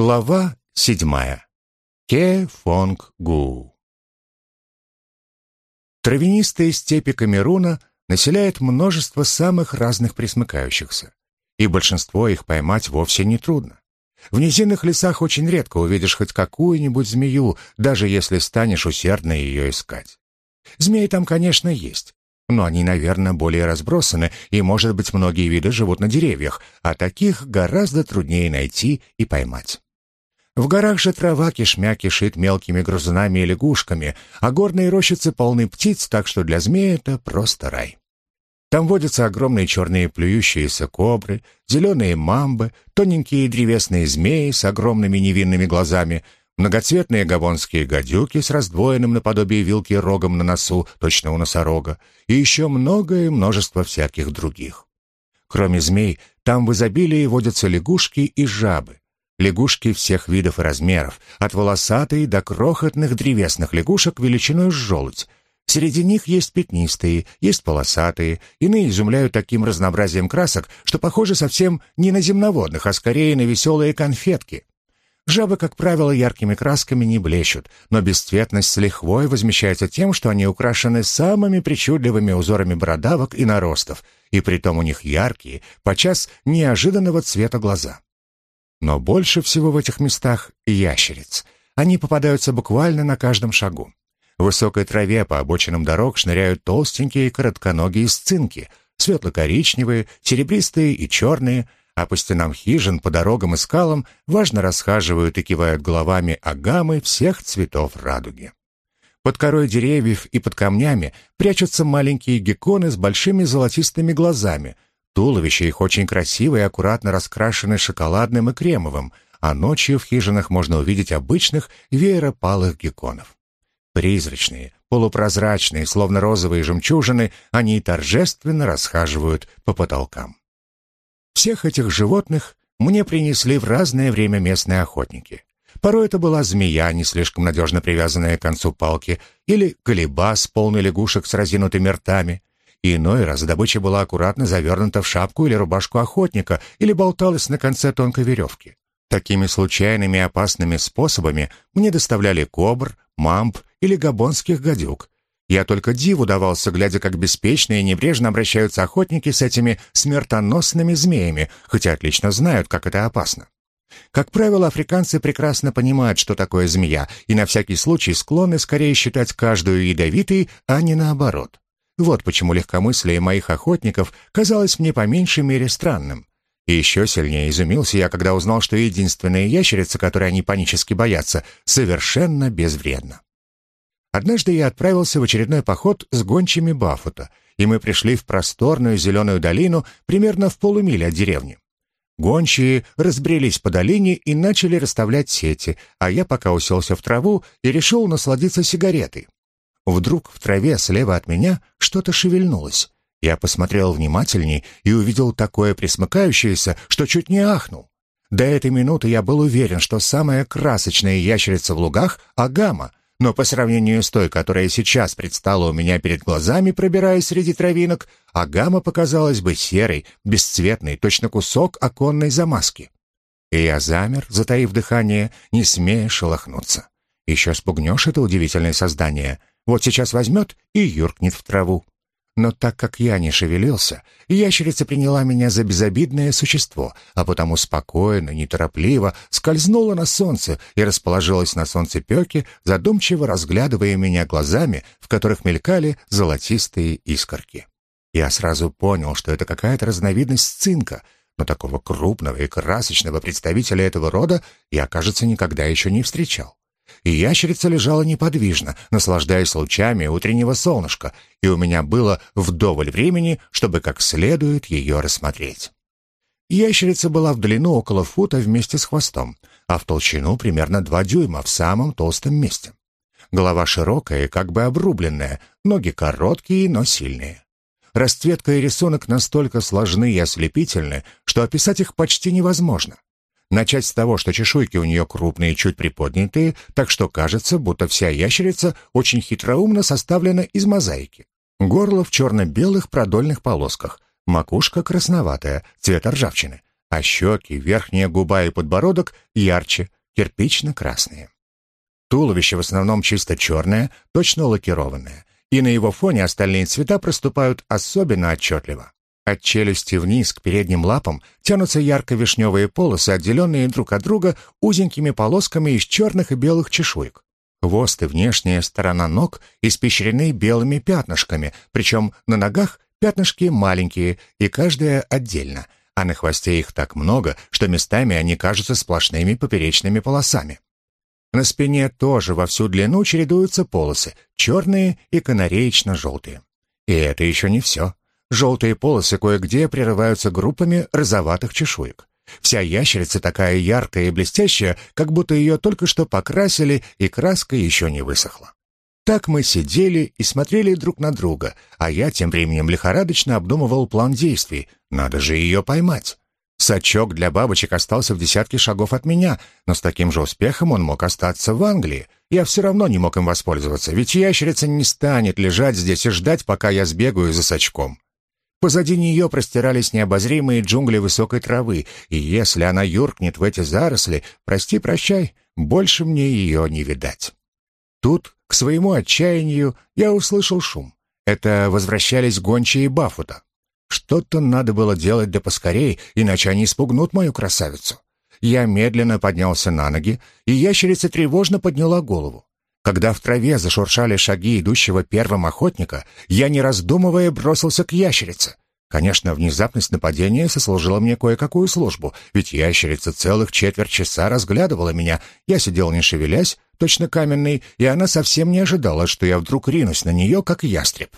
Глава седьмая. Ке Фонг Гу. Травянистые степи Камеруна населяет множество самых разных пресмыкающихся, и большинство их поймать вовсе не трудно. В низинных лесах очень редко увидишь хоть какую-нибудь змею, даже если станешь усердно ее искать. Змеи там, конечно, есть, но они, наверное, более разбросаны, и, может быть, многие виды живут на деревьях, а таких гораздо труднее найти и поймать. В горах же трава кишмя кишит мелкими грызунами и лягушками, а горные рощицы полны птиц, так что для змеи это просто рай. Там водятся огромные черные плюющиеся кобры, зеленые мамбы, тоненькие древесные змеи с огромными невинными глазами, Многоцветные гавонские гадюки с раздвоенным наподобие вилки рогом на носу, точно у носорога, и еще многое множество всяких других. Кроме змей, там в изобилии водятся лягушки и жабы. Лягушки всех видов и размеров, от волосатой до крохотных древесных лягушек величиной с желудь. Среди них есть пятнистые, есть полосатые, иные изумляют таким разнообразием красок, что похожи совсем не на земноводных, а скорее на веселые конфетки. Жабы, как правило, яркими красками не блещут, но бесцветность с лихвой возмещается тем, что они украшены самыми причудливыми узорами бородавок и наростов, и притом у них яркие, подчас неожиданного цвета глаза. Но больше всего в этих местах ящериц. Они попадаются буквально на каждом шагу. В высокой траве по обочинам дорог шныряют толстенькие коротконогие сцинки, светло-коричневые, серебристые и черные, а по стенам хижин, по дорогам и скалам важно расхаживают и кивают головами агамы всех цветов радуги. Под корой деревьев и под камнями прячутся маленькие гекконы с большими золотистыми глазами. Туловища их очень красиво и аккуратно раскрашены шоколадным и кремовым, а ночью в хижинах можно увидеть обычных вееропалых гекконов. Призрачные, полупрозрачные, словно розовые жемчужины, они торжественно расхаживают по потолкам. Всех этих животных мне принесли в разное время местные охотники. Порой это была змея, не слишком надежно привязанная к концу палки, или колебас, полный лягушек с разинутыми ртами. И иной раз добыча была аккуратно завернута в шапку или рубашку охотника, или болталась на конце тонкой веревки. Такими случайными и опасными способами мне доставляли кобр, мамп или габонских гадюк, я только диву давался, глядя, как беспечно и небрежно обращаются охотники с этими смертоносными змеями, хотя отлично знают, как это опасно. Как правило, африканцы прекрасно понимают, что такое змея, и на всякий случай склонны скорее считать каждую ядовитой, а не наоборот. Вот почему легкомыслие моих охотников казалось мне по меньшей мере странным. И еще сильнее изумился я, когда узнал, что единственная ящерица, которой они панически боятся, совершенно безвредна. Однажды я отправился в очередной поход с гончими Баффута, и мы пришли в просторную зеленую долину примерно в полумиле от деревни. Гончие разбрелись по долине и начали расставлять сети, а я пока уселся в траву и решил насладиться сигаретой. Вдруг в траве слева от меня что-то шевельнулось. Я посмотрел внимательней и увидел такое присмыкающееся, что чуть не ахнул. До этой минуты я был уверен, что самая красочная ящерица в лугах — агама, но по сравнению с той, которая сейчас предстала у меня перед глазами, пробираясь среди травинок, агама показалась бы серой, бесцветной, точно кусок оконной замазки. И я замер, затаив дыхание, не смея шелохнуться. Еще спугнешь это удивительное создание. Вот сейчас возьмет и юркнет в траву. Но так как я не шевелился, ящерица приняла меня за безобидное существо, а потому спокойно, неторопливо скользнула на солнце и расположилась на солнцепеке, задумчиво разглядывая меня глазами, в которых мелькали золотистые искорки. Я сразу понял, что это какая-то разновидность цинка, но такого крупного и красочного представителя этого рода я, кажется, никогда еще не встречал и ящерица лежала неподвижно, наслаждаясь лучами утреннего солнышка, и у меня было вдоволь времени, чтобы как следует ее рассмотреть. Ящерица была в длину около фута вместе с хвостом, а в толщину примерно два дюйма в самом толстом месте. Голова широкая как бы обрубленная, ноги короткие, но сильные. Расцветка и рисунок настолько сложны и ослепительны, что описать их почти невозможно. Начать с того, что чешуйки у нее крупные, чуть приподнятые, так что кажется, будто вся ящерица очень хитроумно составлена из мозаики. Горло в черно-белых продольных полосках, макушка красноватая, цвет ржавчины, а щеки, верхняя губа и подбородок ярче, кирпично-красные. Туловище в основном чисто черное, точно лакированное, и на его фоне остальные цвета проступают особенно отчетливо. От челюсти вниз к передним лапам тянутся ярко-вишневые полосы, отделенные друг от друга узенькими полосками из черных и белых чешуек. Хвост и внешняя сторона ног испещрены белыми пятнышками, причем на ногах пятнышки маленькие, и каждая отдельно, а на хвосте их так много, что местами они кажутся сплошными поперечными полосами. На спине тоже во всю длину чередуются полосы, черные и канареечно-желтые. И это еще не все. Желтые полосы кое-где прерываются группами розоватых чешуек. Вся ящерица такая яркая и блестящая, как будто ее только что покрасили, и краска еще не высохла. Так мы сидели и смотрели друг на друга, а я тем временем лихорадочно обдумывал план действий. Надо же ее поймать. Сачок для бабочек остался в десятке шагов от меня, но с таким же успехом он мог остаться в Англии. Я все равно не мог им воспользоваться, ведь ящерица не станет лежать здесь и ждать, пока я сбегаю за сачком. Позади нее простирались необозримые джунгли высокой травы, и если она юркнет в эти заросли, прости-прощай, больше мне ее не видать. Тут, к своему отчаянию, я услышал шум. Это возвращались гончие Баффута. Что-то надо было делать да поскорей, иначе они испугнут мою красавицу. Я медленно поднялся на ноги, и ящерица тревожно подняла голову. Когда в траве зашуршали шаги идущего первым охотника, я, не раздумывая, бросился к ящерице. Конечно, внезапность нападения сослужила мне кое-какую службу, ведь ящерица целых четверть часа разглядывала меня. Я сидел не шевелясь, точно каменный, и она совсем не ожидала, что я вдруг ринусь на нее, как ястреб.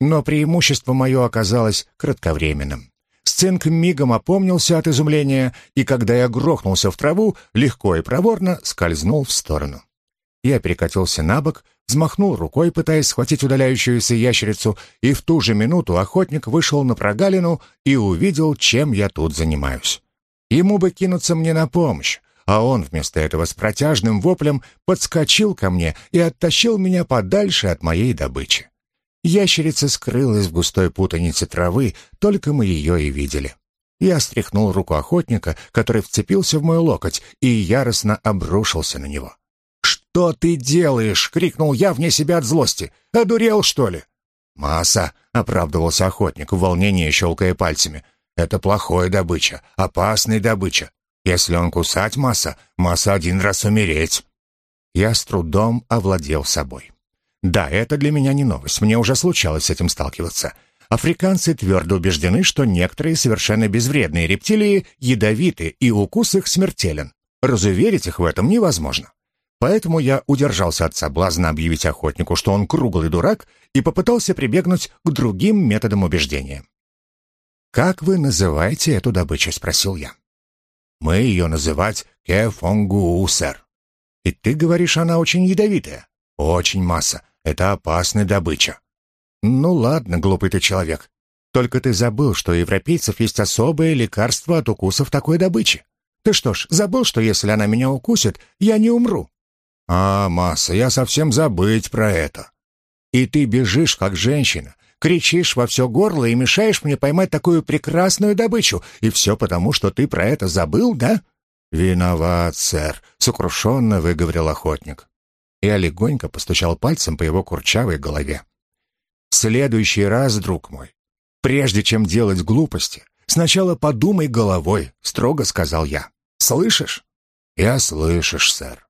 Но преимущество мое оказалось кратковременным. Сценк мигом опомнился от изумления, и когда я грохнулся в траву, легко и проворно скользнул в сторону. Я перекатился на бок, взмахнул рукой, пытаясь схватить удаляющуюся ящерицу, и в ту же минуту охотник вышел на прогалину и увидел, чем я тут занимаюсь. Ему бы кинуться мне на помощь, а он вместо этого с протяжным воплем подскочил ко мне и оттащил меня подальше от моей добычи. Ящерица скрылась в густой путанице травы, только мы ее и видели. Я стряхнул руку охотника, который вцепился в мой локоть, и яростно обрушился на него. «Что ты делаешь?» — крикнул я вне себя от злости. «Одурел, что ли?» «Масса», — оправдывался охотник, в волнении щелкая пальцами. «Это плохая добыча, опасная добыча. Если он кусать масса, масса один раз умереть». Я с трудом овладел собой. Да, это для меня не новость, мне уже случалось с этим сталкиваться. Африканцы твердо убеждены, что некоторые совершенно безвредные рептилии ядовиты, и укус их смертелен. Разуверить их в этом невозможно. Поэтому я удержался от соблазна объявить охотнику, что он круглый дурак, и попытался прибегнуть к другим методам убеждения. «Как вы называете эту добычу?» — спросил я. «Мы ее называть кефонгуу, сэр. И ты говоришь, она очень ядовитая?» «Очень масса. Это опасная добыча». «Ну ладно, глупый ты человек. Только ты забыл, что у европейцев есть особое лекарство от укусов такой добычи. Ты что ж, забыл, что если она меня укусит, я не умру?» «А, масса, я совсем забыть про это». «И ты бежишь, как женщина, кричишь во все горло и мешаешь мне поймать такую прекрасную добычу, и все потому, что ты про это забыл, да?» «Виноват, сэр», — сокрушенно выговорил охотник. Я легонько постучал пальцем по его курчавой голове. «В следующий раз, друг мой, прежде чем делать глупости, сначала подумай головой», — строго сказал я. «Слышишь?» «Я слышишь, сэр».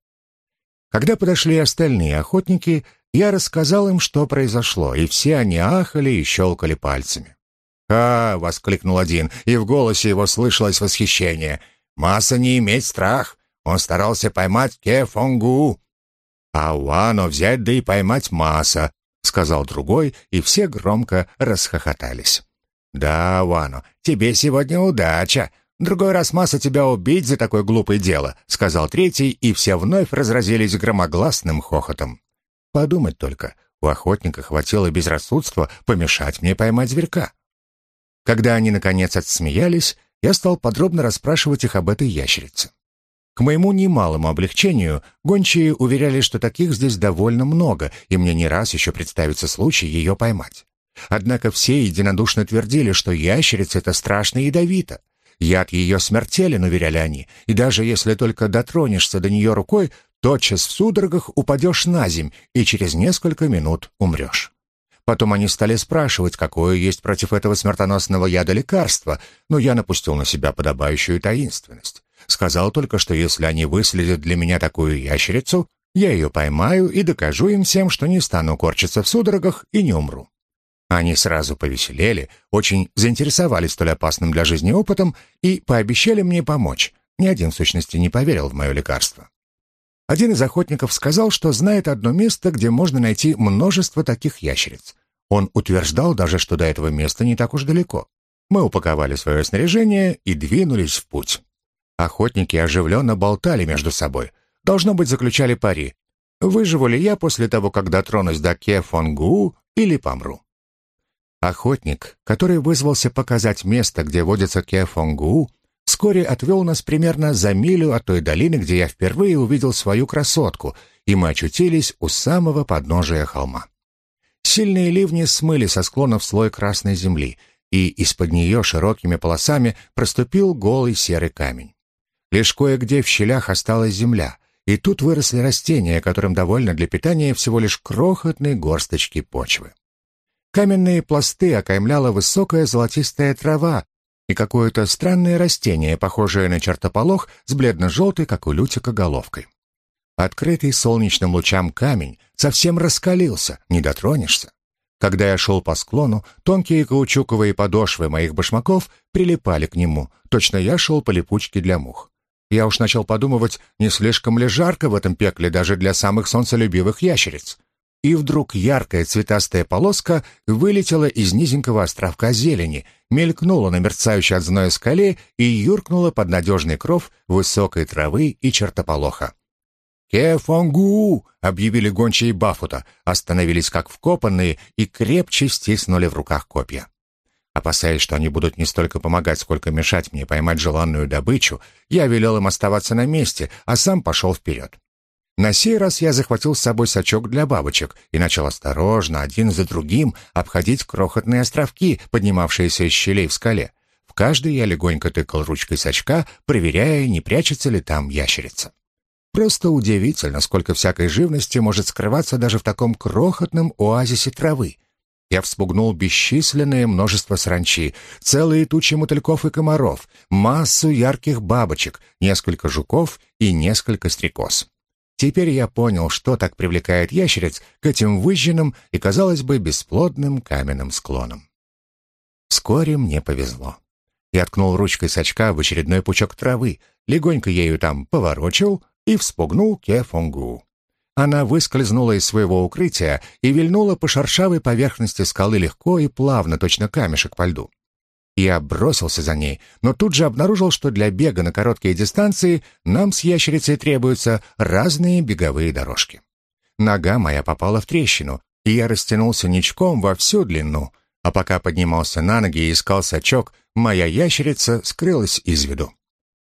Когда подошли остальные охотники, я рассказал им, что произошло, и все они ахали и щелкали пальцами. «А!» — воскликнул один, и в голосе его слышалось восхищение. «Масса не иметь страх! Он старался поймать Кефонгу!» «А Уано взять да и поймать Масса!» — сказал другой, и все громко расхохотались. «Да, Уано, тебе сегодня удача!» «Другой раз масса тебя убить за такое глупое дело», — сказал третий, и все вновь разразились громогласным хохотом. Подумать только, у охотника хватило безрассудства помешать мне поймать зверька. Когда они, наконец, отсмеялись, я стал подробно расспрашивать их об этой ящерице. К моему немалому облегчению, гончие уверяли, что таких здесь довольно много, и мне не раз еще представится случай ее поймать. Однако все единодушно твердили, что ящерица — это страшно ядовито, Яд ее смертелен, уверяли они, и даже если только дотронешься до нее рукой, тотчас в судорогах упадешь на земь и через несколько минут умрешь. Потом они стали спрашивать, какое есть против этого смертоносного яда лекарство, но я напустил на себя подобающую таинственность. Сказал только, что если они выследят для меня такую ящерицу, я ее поймаю и докажу им всем, что не стану корчиться в судорогах и не умру. Они сразу повеселели, очень заинтересовались столь опасным для жизни опытом и пообещали мне помочь. Ни один, в сущности, не поверил в мое лекарство. Один из охотников сказал, что знает одно место, где можно найти множество таких ящериц. Он утверждал даже, что до этого места не так уж далеко. Мы упаковали свое снаряжение и двинулись в путь. Охотники оживленно болтали между собой. Должно быть, заключали пари. Выживу ли я после того, как дотронусь до Кефонгу или помру? Охотник, который вызвался показать место, где водится Кефонгу, вскоре отвел нас примерно за милю от той долины, где я впервые увидел свою красотку, и мы очутились у самого подножия холма. Сильные ливни смыли со склонов слой красной земли, и из-под нее широкими полосами проступил голый серый камень. Лишь кое-где в щелях осталась земля, и тут выросли растения, которым довольно для питания всего лишь крохотные горсточки почвы. Каменные пласты окаймляла высокая золотистая трава, и какое-то странное растение, похожее на чертополох, с бледно-желтой, как у лютика, головкой. Открытый солнечным лучам камень совсем раскалился, не дотронешься. Когда я шел по склону, тонкие каучуковые подошвы моих башмаков прилипали к нему, точно я шел по липучке для мух. Я уж начал подумывать, не слишком ли жарко в этом пекле даже для самых солнцелюбивых ящериц и вдруг яркая цветастая полоска вылетела из низенького островка зелени, мелькнула на мерцающей от зноя скале и юркнула под надежный кров высокой травы и чертополоха. «Кефонгу!» — объявили гончие Бафута, остановились как вкопанные и крепче стиснули в руках копья. Опасаясь, что они будут не столько помогать, сколько мешать мне поймать желанную добычу, я велел им оставаться на месте, а сам пошел вперед. На сей раз я захватил с собой сачок для бабочек и начал осторожно, один за другим, обходить крохотные островки, поднимавшиеся из щелей в скале. В каждый я легонько тыкал ручкой сачка, проверяя, не прячется ли там ящерица. Просто удивительно, сколько всякой живности может скрываться даже в таком крохотном оазисе травы. Я вспугнул бесчисленное множество сранчи, целые тучи мотыльков и комаров, массу ярких бабочек, несколько жуков и несколько стрекоз. Теперь я понял, что так привлекает ящериц к этим выжженным и, казалось бы, бесплодным каменным склонам. Вскоре мне повезло. Я ткнул ручкой сачка в очередной пучок травы, легонько ею там поворочил и вспугнул кефонгу. Она выскользнула из своего укрытия и вильнула по шершавой поверхности скалы легко и плавно, точно камешек по льду. Я бросился за ней, но тут же обнаружил, что для бега на короткие дистанции нам с ящерицей требуются разные беговые дорожки. Нога моя попала в трещину, и я растянулся ничком во всю длину, а пока поднимался на ноги и искал сачок, моя ящерица скрылась из виду.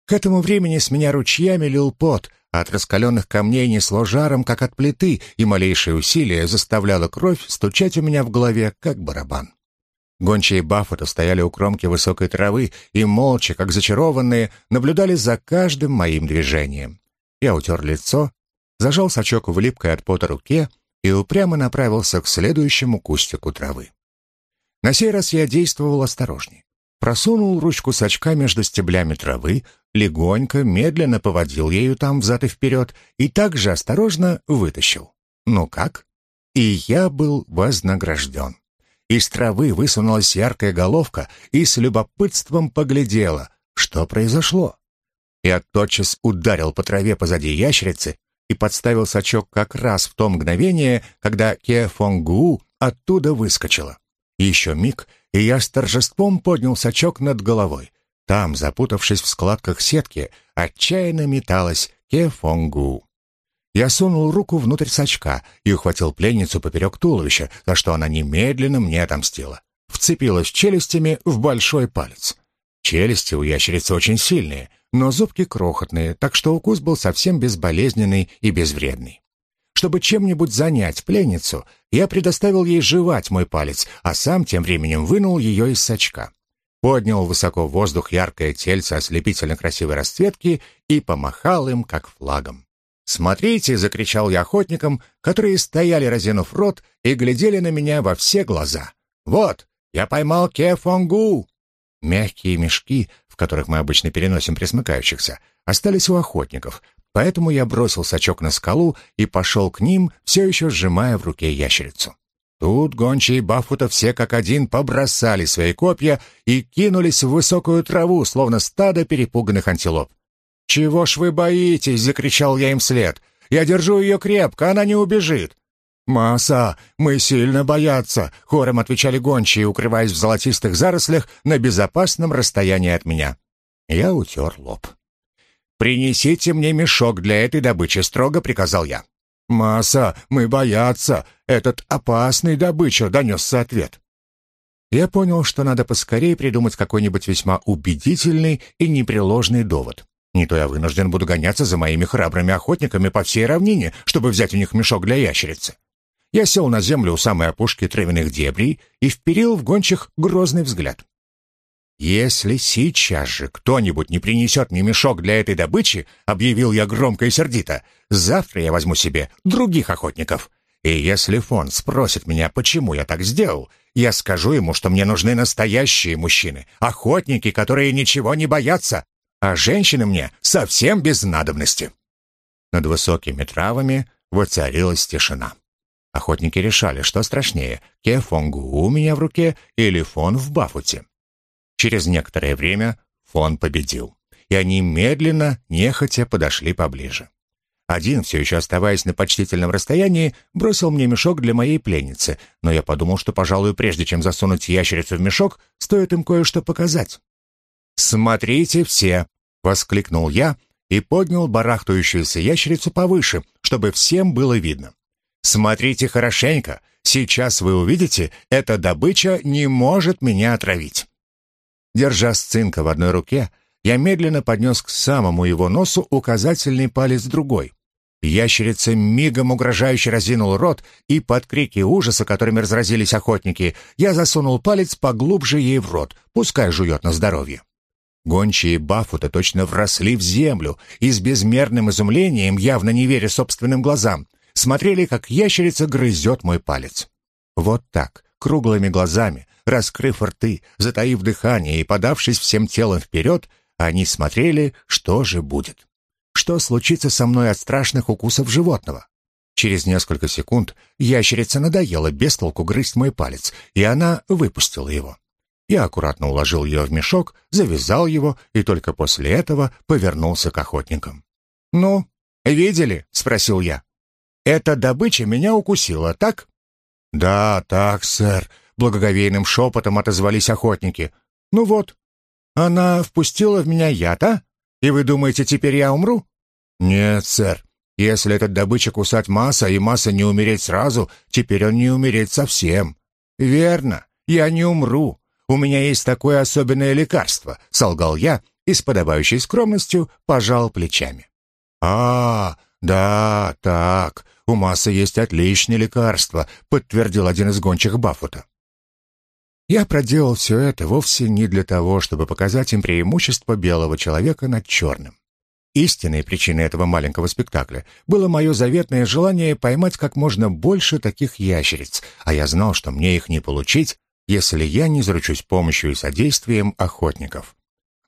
К этому времени с меня ручьями лил пот, а от раскаленных камней несло жаром, как от плиты, и малейшее усилие заставляло кровь стучать у меня в голове, как барабан. Гончие Баффета стояли у кромки высокой травы и, молча, как зачарованные, наблюдали за каждым моим движением. Я утер лицо, зажал сачок в липкой от пота руке и упрямо направился к следующему кустику травы. На сей раз я действовал осторожней. Просунул ручку сачка между стеблями травы, легонько, медленно поводил ею там взад и вперед и также осторожно вытащил. Ну как? И я был вознагражден. Из травы высунулась яркая головка и с любопытством поглядела, что произошло. Я тотчас ударил по траве позади ящерицы и подставил сачок как раз в то мгновение, когда Кефонгу оттуда выскочила. Еще миг, и я с торжеством поднял сачок над головой. Там, запутавшись в складках сетки, отчаянно металась Кефонгу. Я сунул руку внутрь сачка и ухватил пленницу поперек туловища, за что она немедленно мне отомстила. Вцепилась челюстями в большой палец. Челюсти у ящерицы очень сильные, но зубки крохотные, так что укус был совсем безболезненный и безвредный. Чтобы чем-нибудь занять пленницу, я предоставил ей жевать мой палец, а сам тем временем вынул ее из сачка. поднял высоко в воздух яркое тельце ослепительно красивой расцветки и помахал им, как флагом. «Смотрите!» — закричал я охотникам, которые стояли, разинув рот, и глядели на меня во все глаза. «Вот, я поймал кефонгу!» Мягкие мешки, в которых мы обычно переносим пресмыкающихся, остались у охотников, поэтому я бросил сачок на скалу и пошел к ним, все еще сжимая в руке ящерицу. Тут гончие Баффута все как один побросали свои копья и кинулись в высокую траву, словно стадо перепуганных антилоп. «Чего ж вы боитесь?» — закричал я им вслед. «Я держу ее крепко, она не убежит». «Маса, мы сильно боятся», — хором отвечали гончие, укрываясь в золотистых зарослях на безопасном расстоянии от меня. Я утер лоб. «Принесите мне мешок для этой добычи», — строго приказал я. «Маса, мы боятся. Этот опасный добыча», — донесся ответ. Я понял, что надо поскорее придумать какой-нибудь весьма убедительный и непреложный довод. Не то я вынужден буду гоняться за моими храбрыми охотниками по всей равнине, чтобы взять у них мешок для ящерицы. Я сел на землю у самой опушки травяных дебрей и вперил в гончих грозный взгляд. «Если сейчас же кто-нибудь не принесет мне мешок для этой добычи, — объявил я громко и сердито, — завтра я возьму себе других охотников. И если фон спросит меня, почему я так сделал, я скажу ему, что мне нужны настоящие мужчины, охотники, которые ничего не боятся, а женщины мне совсем без надобности». Над высокими травами воцарилась тишина. Охотники решали, что страшнее, кефонгу у меня в руке или фон в бафуте. Через некоторое время фон победил, и они медленно, нехотя подошли поближе. Один, все еще оставаясь на почтительном расстоянии, бросил мне мешок для моей пленницы, но я подумал, что, пожалуй, прежде чем засунуть ящерицу в мешок, стоит им кое-что показать. «Смотрите все!» — воскликнул я и поднял барахтающуюся ящерицу повыше, чтобы всем было видно. «Смотрите хорошенько! Сейчас вы увидите, эта добыча не может меня отравить!» Держа сцинка в одной руке, я медленно поднес к самому его носу указательный палец другой. Ящерица мигом угрожающе разинул рот, и под крики ужаса, которыми разразились охотники, я засунул палец поглубже ей в рот, пускай жует на здоровье. Гончие Баффута точно вросли в землю и с безмерным изумлением, явно не веря собственным глазам, смотрели, как ящерица грызет мой палец. Вот так, круглыми глазами, раскрыв рты, затаив дыхание и подавшись всем телом вперед, они смотрели, что же будет. Что случится со мной от страшных укусов животного? Через несколько секунд ящерица надоела без толку грызть мой палец, и она выпустила его. Я аккуратно уложил ее в мешок, завязал его и только после этого повернулся к охотникам. «Ну, видели?» — спросил я. «Эта добыча меня укусила, так?» «Да, так, сэр», — благоговейным шепотом отозвались охотники. «Ну вот, она впустила в меня яд, а? И вы думаете, теперь я умру?» «Нет, сэр. Если этот добыча кусать масса, и масса не умереть сразу, теперь он не умереть совсем». «Верно, я не умру. У меня есть такое особенное лекарство», — солгал я и с подобающей скромностью пожал плечами. «А, да, так, у массы есть отличное лекарство», — подтвердил один из гончих Баффута. Я проделал все это вовсе не для того, чтобы показать им преимущество белого человека над черным. Истинной причиной этого маленького спектакля было мое заветное желание поймать как можно больше таких ящериц, а я знал, что мне их не получить, если я не заручусь помощью и содействием охотников.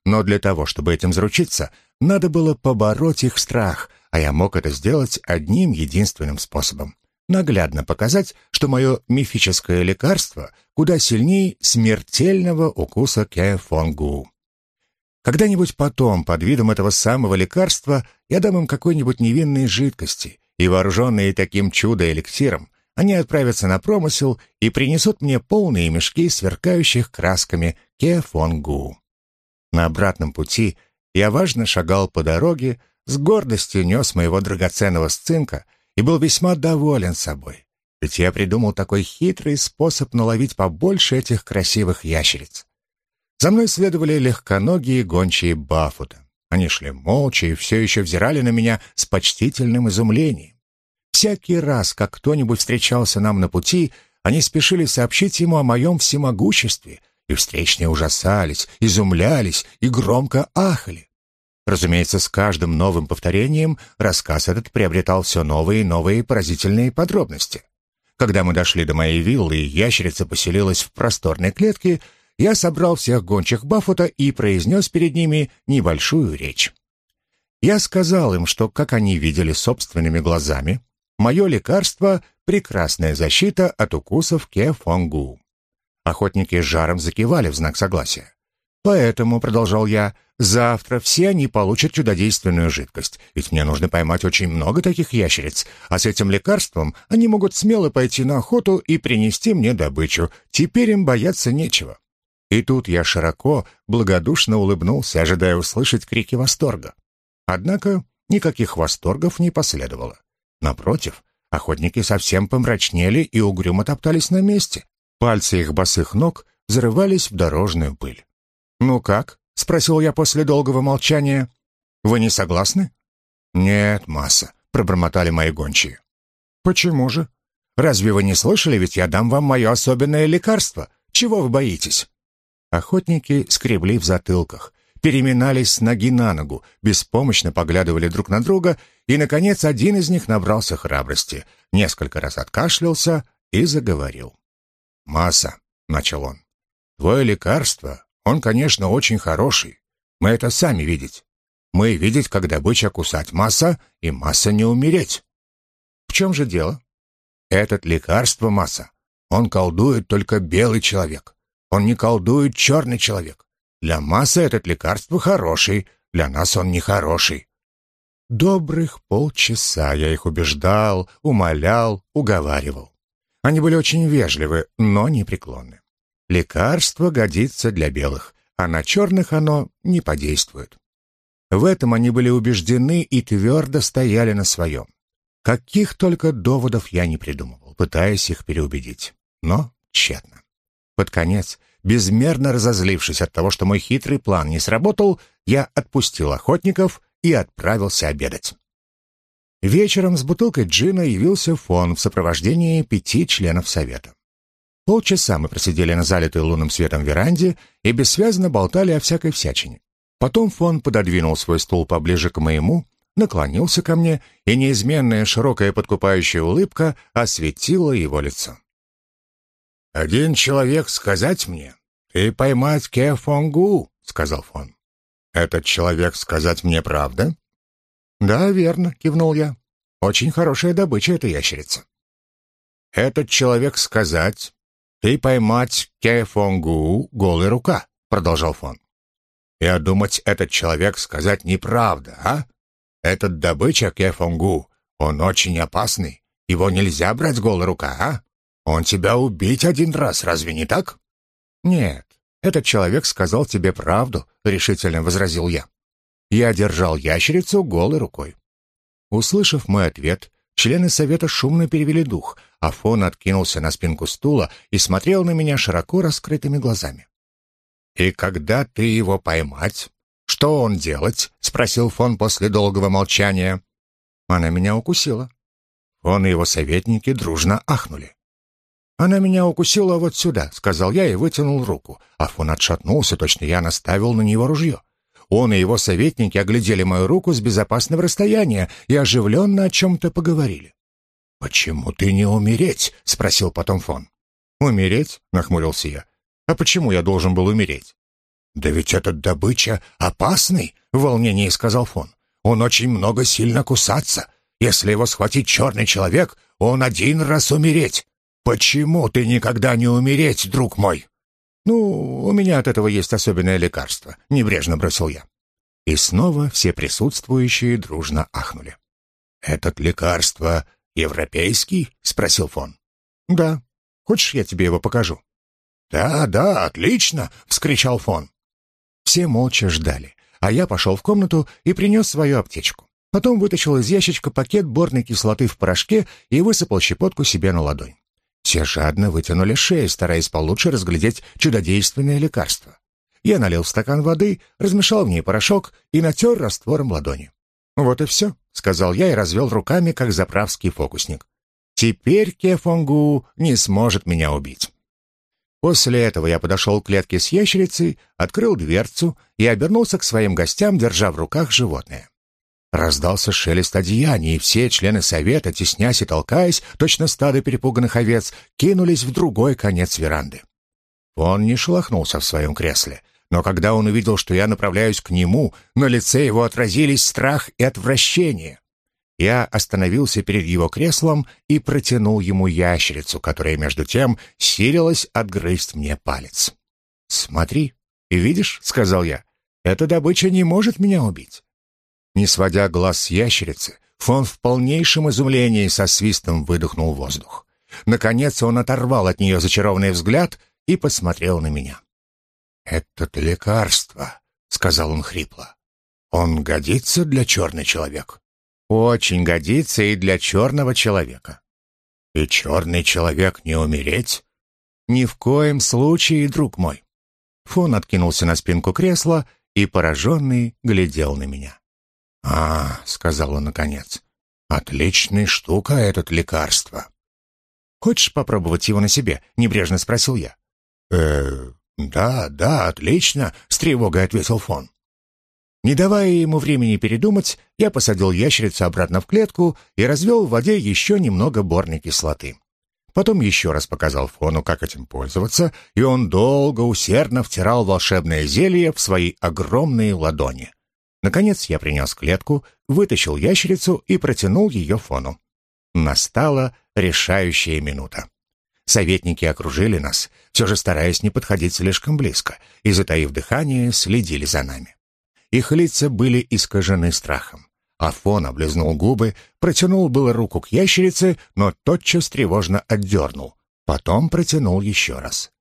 Но для того, чтобы этим заручиться, надо было побороть их страх, а я мог это сделать одним единственным способом наглядно показать, что мое мифическое лекарство куда сильнее смертельного укуса кефонгу. Когда-нибудь потом, под видом этого самого лекарства, я дам им какой-нибудь невинной жидкости, и, вооруженные таким чудо-эликсиром, они отправятся на промысел и принесут мне полные мешки сверкающих красками кефонгу. На обратном пути я важно шагал по дороге, с гордостью нес моего драгоценного сцинка — и был весьма доволен собой. Ведь я придумал такой хитрый способ наловить побольше этих красивых ящериц. За мной следовали легконогие гончие Баффута. Они шли молча и все еще взирали на меня с почтительным изумлением. Всякий раз, как кто-нибудь встречался нам на пути, они спешили сообщить ему о моем всемогуществе и встречные ужасались, изумлялись и громко ахали. Разумеется, с каждым новым повторением рассказ этот приобретал все новые и новые поразительные подробности. Когда мы дошли до моей виллы, и ящерица поселилась в просторной клетке, я собрал всех гончих Баффута и произнес перед ними небольшую речь. Я сказал им, что, как они видели собственными глазами, мое лекарство — прекрасная защита от укусов кефонгу. Охотники с жаром закивали в знак согласия. «Поэтому», — продолжал я, — «завтра все они получат чудодейственную жидкость, ведь мне нужно поймать очень много таких ящериц, а с этим лекарством они могут смело пойти на охоту и принести мне добычу. Теперь им бояться нечего». И тут я широко, благодушно улыбнулся, ожидая услышать крики восторга. Однако никаких восторгов не последовало. Напротив, охотники совсем помрачнели и угрюмо топтались на месте. Пальцы их босых ног взрывались в дорожную пыль. «Ну как?» — спросил я после долгого молчания. «Вы не согласны?» «Нет, масса», — пробормотали мои гончие. «Почему же? Разве вы не слышали, ведь я дам вам мое особенное лекарство? Чего вы боитесь?» Охотники скребли в затылках, переминались с ноги на ногу, беспомощно поглядывали друг на друга, и, наконец, один из них набрался храбрости, несколько раз откашлялся и заговорил. «Масса», — начал он, — «твое лекарство, он, конечно, очень хороший. Мы это сами видеть. Мы видеть, как добыча кусать масса, и масса не умереть». «В чем же дело?» «Этот лекарство масса, он колдует только белый человек. Он не колдует черный человек. Для массы этот лекарство хороший, для нас он нехороший. Добрых полчаса я их убеждал, умолял, уговаривал. Они были очень вежливы, но непреклонны. Лекарство годится для белых, а на черных оно не подействует. В этом они были убеждены и твердо стояли на своем. Каких только доводов я не придумывал, пытаясь их переубедить. Но тщетно. Под конец, безмерно разозлившись от того, что мой хитрый план не сработал, я отпустил охотников и отправился обедать. Вечером с бутылкой джина явился фон в сопровождении пяти членов совета. Полчаса мы просидели на залитой лунным светом веранде и бессвязно болтали о всякой всячине. Потом фон пододвинул свой стул поближе к моему, наклонился ко мне, и неизменная широкая подкупающая улыбка осветила его лицо. «Один человек сказать мне, ты поймать Кефонгу», — сказал Фон. «Этот человек сказать мне правда?» «Да, верно», — кивнул я. «Очень хорошая добыча эта ящерица». «Этот человек сказать, ты поймать Кефонгу голая рука», — продолжал Фон. «Я думать, этот человек сказать неправда, а? Этот добыча Кефонгу, он очень опасный, его нельзя брать голая рука, а?» Он тебя убить один раз, разве не так? Нет, этот человек сказал тебе правду, решительно возразил я. Я держал ящерицу голой рукой. Услышав мой ответ, члены совета шумно перевели дух, а Фон откинулся на спинку стула и смотрел на меня широко раскрытыми глазами. «И когда ты его поймать? Что он делать?» — спросил Фон после долгого молчания. Она меня укусила. Фон и его советники дружно ахнули. «Она меня укусила вот сюда», — сказал я и вытянул руку. Афон отшатнулся, точно я наставил на него ружье. Он и его советники оглядели мою руку с безопасного расстояния и оживленно о чем-то поговорили. «Почему ты не умереть?» — спросил потом Фон. «Умереть?» — нахмурился я. «А почему я должен был умереть?» «Да ведь этот добыча опасный», — в волнении сказал Фон. «Он очень много сильно кусаться. Если его схватить черный человек, он один раз умереть. «Почему ты никогда не умереть, друг мой?» «Ну, у меня от этого есть особенное лекарство», — небрежно бросил я. И снова все присутствующие дружно ахнули. «Этот лекарство европейский?» — спросил фон. «Да. Хочешь, я тебе его покажу?» «Да, да, отлично!» — вскричал фон. Все молча ждали, а я пошел в комнату и принес свою аптечку. Потом вытащил из ящичка пакет борной кислоты в порошке и высыпал щепотку себе на ладонь. Все жадно вытянули шеи, стараясь получше разглядеть чудодейственное лекарство. Я налил в стакан воды, размешал в ней порошок и натер раствором ладони. «Вот и все», — сказал я и развел руками, как заправский фокусник. «Теперь Кефонгу не сможет меня убить». После этого я подошел к клетке с ящерицей, открыл дверцу и обернулся к своим гостям, держа в руках животное. Раздался шелест одеяний, и все члены совета, теснясь и толкаясь, точно стадо перепуганных овец, кинулись в другой конец веранды. Он не шелохнулся в своем кресле, но когда он увидел, что я направляюсь к нему, на лице его отразились страх и отвращение. Я остановился перед его креслом и протянул ему ящерицу, которая, между тем, силилась отгрызть мне палец. «Смотри, видишь», — сказал я, — «эта добыча не может меня убить. Не сводя глаз с ящерицы, фон в полнейшем изумлении со свистом выдохнул воздух. Наконец он оторвал от нее зачарованный взгляд и посмотрел на меня. «Это лекарство», — сказал он хрипло. «Он годится для черный человек?» «Очень годится и для черного человека». «И черный человек не умереть?» «Ни в коем случае, друг мой». Фон откинулся на спинку кресла и, пораженный, глядел на меня. «А, — сказал он наконец, — отличная штука этот лекарство». «Хочешь попробовать его на себе?» — небрежно спросил я. «Э, да, да, отлично», — с тревогой ответил Фон. Не давая ему времени передумать, я посадил ящерицу обратно в клетку и развел в воде еще немного борной кислоты. Потом еще раз показал Фону, как этим пользоваться, и он долго, усердно втирал волшебное зелье в свои огромные ладони. Наконец я принес клетку, вытащил ящерицу и протянул ее фону. Настала решающая минута. Советники окружили нас, все же стараясь не подходить слишком близко, и, затаив дыхание, следили за нами. Их лица были искажены страхом. Афон облизнул губы, протянул было руку к ящерице, но тотчас тревожно отдернул. Потом протянул еще раз.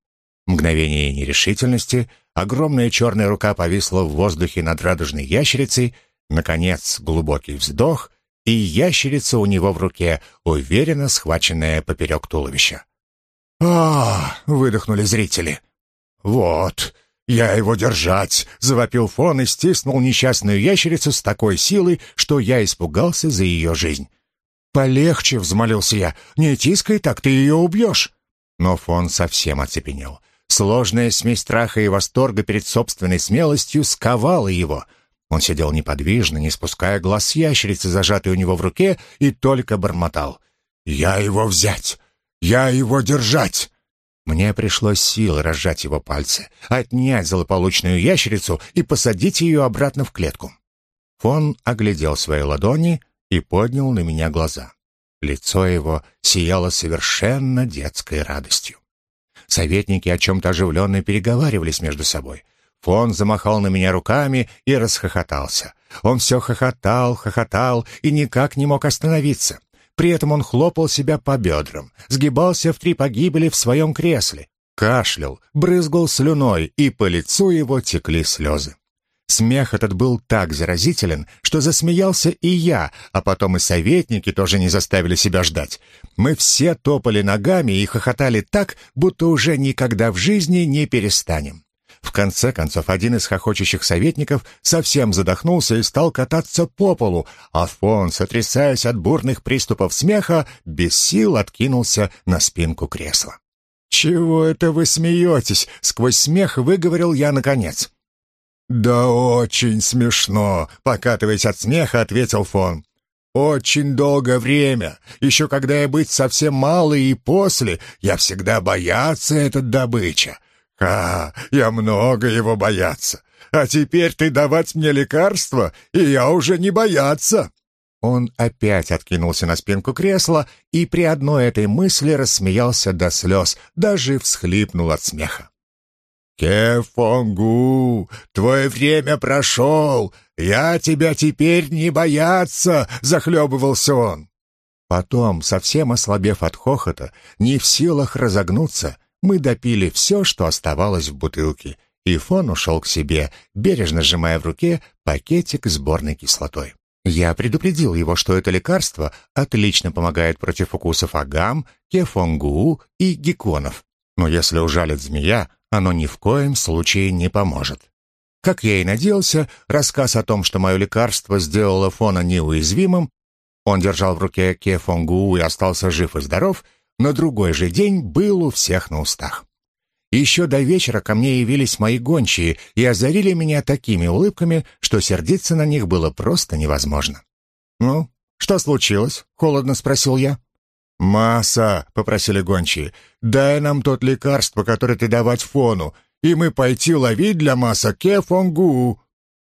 Мгновение нерешительности, огромная черная рука повисла в воздухе над радужной ящерицей, наконец глубокий вздох, и ящерица у него в руке, уверенно схваченная поперек туловища. а, выдохнули зрители. «Вот, я его держать!» — завопил фон и стиснул несчастную ящерицу с такой силой, что я испугался за ее жизнь. «Полегче!» — взмолился я. «Не тискай так, ты ее убьешь!» Но фон совсем оцепенел. Сложная смесь страха и восторга перед собственной смелостью сковала его. Он сидел неподвижно, не спуская глаз ящерицы, зажатой у него в руке, и только бормотал. «Я его взять! Я его держать!» Мне пришлось силой разжать его пальцы, отнять злополучную ящерицу и посадить ее обратно в клетку. Фон оглядел свои ладони и поднял на меня глаза. Лицо его сияло совершенно детской радостью. Советники о чем-то оживленно переговаривались между собой. Фон замахал на меня руками и расхохотался. Он все хохотал, хохотал и никак не мог остановиться. При этом он хлопал себя по бедрам, сгибался в три погибели в своем кресле, кашлял, брызгал слюной, и по лицу его текли слезы. Смех этот был так заразителен, что засмеялся и я, а потом и советники тоже не заставили себя ждать. Мы все топали ногами и хохотали так, будто уже никогда в жизни не перестанем. В конце концов, один из хохочущих советников совсем задохнулся и стал кататься по полу, а Фон, сотрясаясь от бурных приступов смеха, без сил откинулся на спинку кресла. «Чего это вы смеетесь?» — сквозь смех выговорил я наконец. «Да очень смешно», — покатываясь от смеха, ответил Фон. «Очень долгое время, еще когда я быть совсем малый и после, я всегда бояться этот добыча. Ха, я много его бояться. А теперь ты давать мне лекарства, и я уже не бояться». Он опять откинулся на спинку кресла и при одной этой мысли рассмеялся до слез, даже всхлипнул от смеха. «Кефонгу, твое время прошел, я тебя теперь не бояться!» — захлебывался он. Потом, совсем ослабев от хохота, не в силах разогнуться, мы допили все, что оставалось в бутылке, и Фон ушел к себе, бережно сжимая в руке пакетик с борной кислотой. Я предупредил его, что это лекарство отлично помогает против укусов агам, кефонгу и гекконов. Но если ужалит змея, оно ни в коем случае не поможет. Как я и надеялся, рассказ о том, что мое лекарство сделало Фона неуязвимым, он держал в руке кефонгу и остался жив и здоров, на другой же день был у всех на устах. еще до вечера ко мне явились мои гончие и озарили меня такими улыбками, что сердиться на них было просто невозможно. «Ну, что случилось?» — холодно спросил я. «Масса», — попросили гончие, — «дай нам тот лекарство, которое ты давать фону, и мы пойти ловить для Масса кефонгу».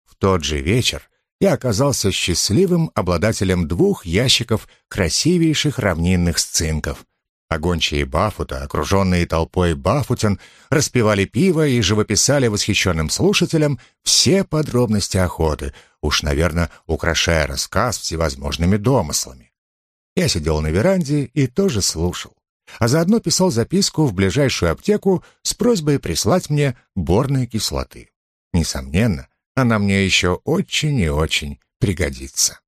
В тот же вечер я оказался счастливым обладателем двух ящиков красивейших равнинных сцинков. А гончие Бафута, окруженные толпой бафутин, распевали пиво и живописали восхищенным слушателям все подробности охоты, уж, наверное, украшая рассказ всевозможными домыслами. Я сидел на веранде и тоже слушал, а заодно писал записку в ближайшую аптеку с просьбой прислать мне борной кислоты. Несомненно, она мне еще очень и очень пригодится.